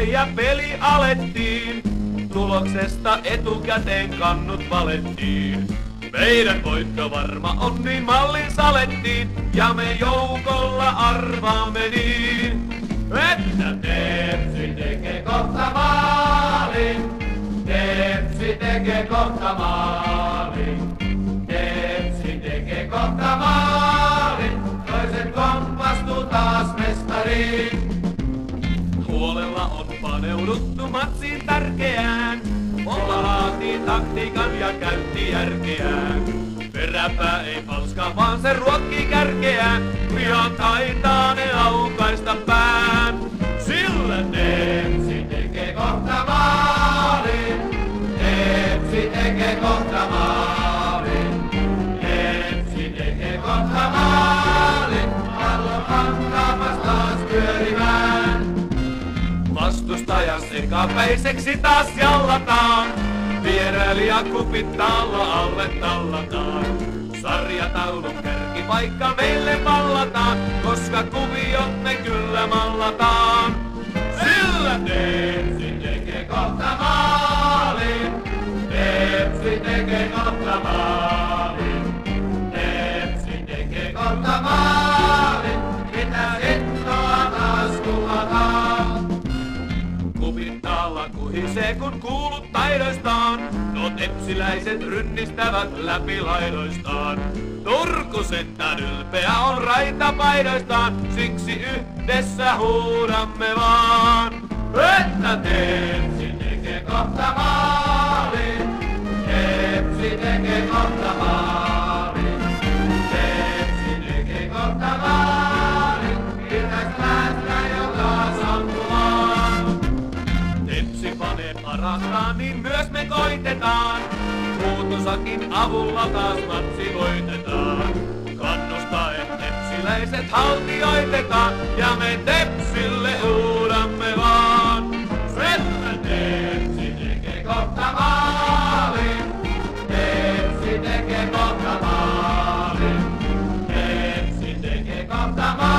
se ja peli alettiin. Tuloksesta etukäteen kannut valettiin. Meidän voitto varma on, niin mallin salettiin, ja me joukolla arvaamme niin. Että Tepsi tekee kohta maalin, Tepsi tekee kohta maalin, Tepsi tekee kohta maalin, toiset kompastuu taas mestariin. Paneuduttu matsiin tärkeään, Olla laatii taktiikan ja käytti järkeään. Peräpää ei falska, vaan se ruokki kärkeään. Pian taitaa ne aukaista pään. Sillä Tepsi tekee kohta maalin. Tepsi tekee kohta maalin. Tepsi tekee kohta maalin. Pallo antaa Vastustaja sekapäiseksi taas jallataan. Vierailijat kupit talla alle tallataan. Sarjataulun kärkipaikka meille vallataan, koska kuviot me kyllä mallataan. Sillä Tepsi tekee kohta maalin. Tepsi tekee kohta maalin. Tepsi tekee kohta maalin. Kuhisee kun kuulut taidoistaan. No tepsiläiset rynnistävät läpi laidoistaan. Turku sentään ylpeä on raitapaidoistaan. Siksi yhdessä huudamme vaan. Että Tepsi tekee kohta maalin. Tepsi tekee kohta maalin. Parastaamin niin myös me koitetaan, muutosakin avulla taas matsi voitetaan. Kannustaen tepsiläiset haltioitetaan ja me tepsille huudamme vaan. Sen tepsi tekee kohta maalin, tepsi tekee kohta maalin, tepsi tekee kohta maalin.